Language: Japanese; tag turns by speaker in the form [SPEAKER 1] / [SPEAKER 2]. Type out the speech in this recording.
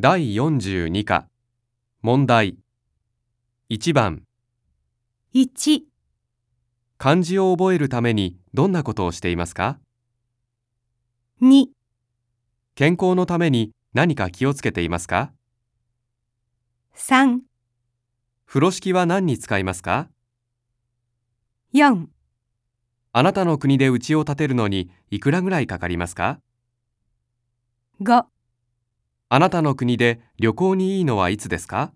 [SPEAKER 1] 第42課。問題。1番。
[SPEAKER 2] 1、
[SPEAKER 1] 漢字を覚えるためにどんなことをしていますか
[SPEAKER 2] ？2、
[SPEAKER 1] 健康のために何か気をつけていますか
[SPEAKER 2] ？3、
[SPEAKER 1] 風呂敷は何に使いますか
[SPEAKER 2] ？4、
[SPEAKER 1] あなたの国で家を建てるのにいくらぐらいかかりますか
[SPEAKER 2] ？5
[SPEAKER 1] あなたの国で旅行にいいのはいつですか？